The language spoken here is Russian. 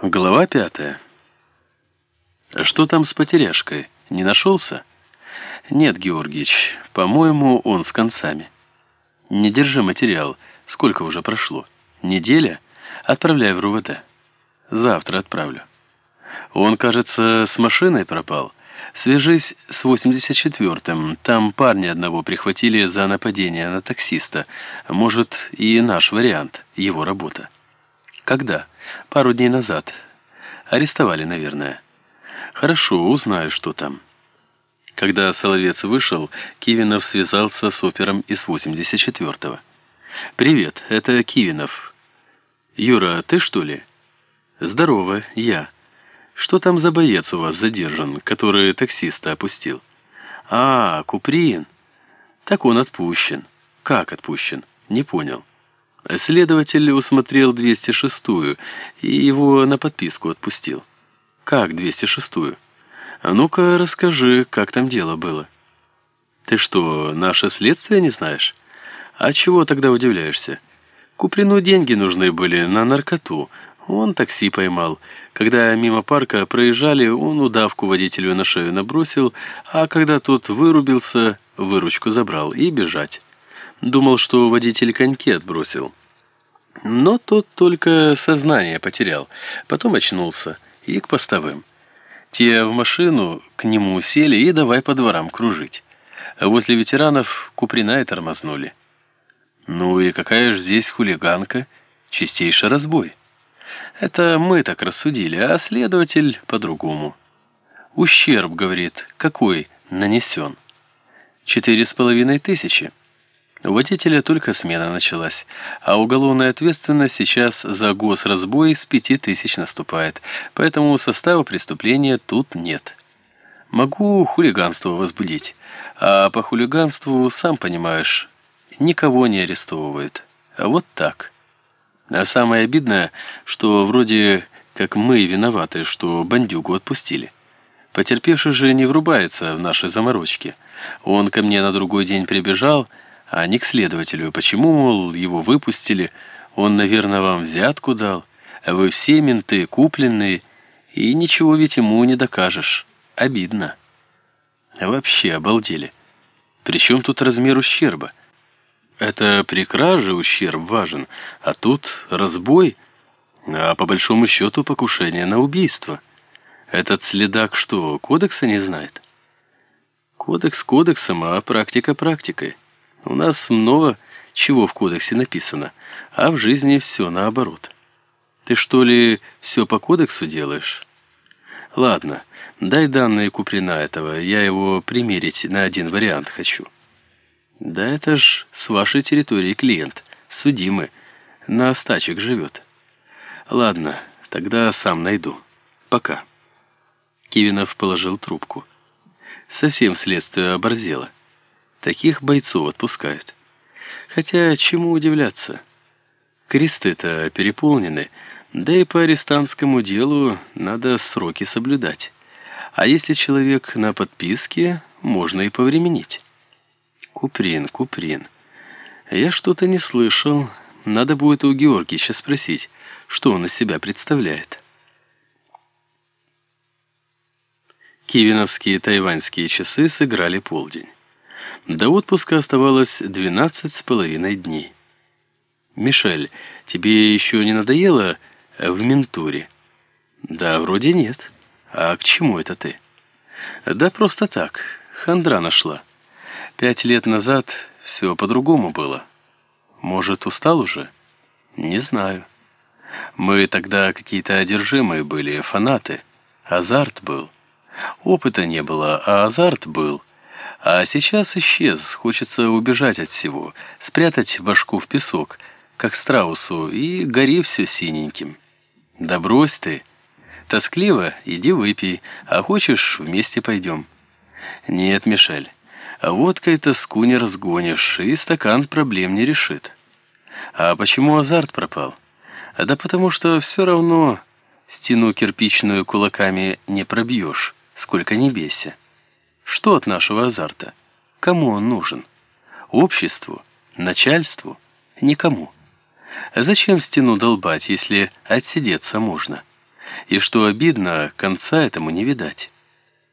Глава пятая. Что там с потеряшкой? Не нашелся? Нет, Георгиевич, по-моему, он с концами. Не держи материал. Сколько уже прошло? Неделя? Отправляй в РУВД. Завтра отправлю. Он, кажется, с машиной пропал. Свяжись с 84-м. Там парня одного прихватили за нападение на таксиста. Может, и наш вариант, его работа. Когда? Пару дней назад. Арестовали, наверное. Хорошо, узнаю, что там. Когда Соловец вышел, Кивинов связался с опером из 84-го. «Привет, это Кивинов. Юра, ты что ли?» «Здорово, я. Что там за боец у вас задержан, который таксиста опустил?» «А, Куприн. Так он отпущен. Как отпущен? Не понял». Следователь усмотрел 206-ю и его на подписку отпустил. Как 206-ю? А ну-ка расскажи, как там дело было. Ты что, наше следствие не знаешь? А чего тогда удивляешься? Куприну деньги нужны были на наркоту. Он такси поймал. Когда мимо парка проезжали, он удавку водителю на шею набросил, а когда тот вырубился, выручку забрал и бежать. Думал, что водитель коньки отбросил. Но тот только сознание потерял, потом очнулся и к постовым. Те в машину к нему сели и давай по дворам кружить. Возле ветеранов Куприна и тормознули. Ну и какая же здесь хулиганка? Чистейший разбой. Это мы так рассудили, а следователь по-другому. Ущерб, говорит, какой нанесен? Четыре с половиной тысячи. У водителя только смена началась, а уголовная ответственность сейчас за госразбой с пяти тысяч наступает, поэтому состава преступления тут нет. Могу хулиганство возбудить, а по хулиганству, сам понимаешь, никого не арестовывают. А вот так. А самое обидное, что вроде как мы виноваты, что бандюгу отпустили. Потерпевший же не врубается в наши заморочки. Он ко мне на другой день прибежал, а не к следователю. Почему, мол, его выпустили? Он, наверное, вам взятку дал. А вы все менты купленные, и ничего ведь ему не докажешь. Обидно. Вообще обалдели. Причем тут размер ущерба? Это при краже ущерб важен, а тут разбой, а по большому счету покушение на убийство. Этот следак что, кодекса не знает? Кодекс кодексом, а практика практикой. У нас много чего в кодексе написано, а в жизни все наоборот. Ты что ли все по кодексу делаешь? Ладно, дай данные Куприна этого, я его примерить на один вариант хочу. Да это ж с вашей территории клиент, судимый, на остачек живет. Ладно, тогда сам найду. Пока. Кивинов положил трубку. Совсем следствие оборзело. Таких бойцов отпускают. Хотя чему удивляться? Кресты-то переполнены, да и по арестантскому делу надо сроки соблюдать. А если человек на подписке, можно и повременить. Куприн, Куприн. Я что-то не слышал. Надо будет у Георгича спросить, что он из себя представляет. Кивиновские тайваньские часы сыграли полдень. До отпуска оставалось двенадцать с половиной дней. «Мишель, тебе еще не надоело в ментуре?» «Да, вроде нет. А к чему это ты?» «Да просто так. Хандра нашла. Пять лет назад все по-другому было. Может, устал уже?» «Не знаю. Мы тогда какие-то одержимые были, фанаты. Азарт был. Опыта не было, а азарт был». А сейчас исчез, хочется убежать от всего, спрятать башку в песок, как страусу, и гори все синеньким. Да брось ты. Тоскливо, иди выпей, а хочешь, вместе пойдем. Нет, Мишель, водкой тоску не разгонишь, и стакан проблем не решит. А почему азарт пропал? Да потому что все равно стену кирпичную кулаками не пробьешь, сколько не бейся. Что от нашего азарта? Кому он нужен? Обществу? Начальству? Никому. Зачем стену долбать, если отсидеться можно? И что обидно, конца этому не видать.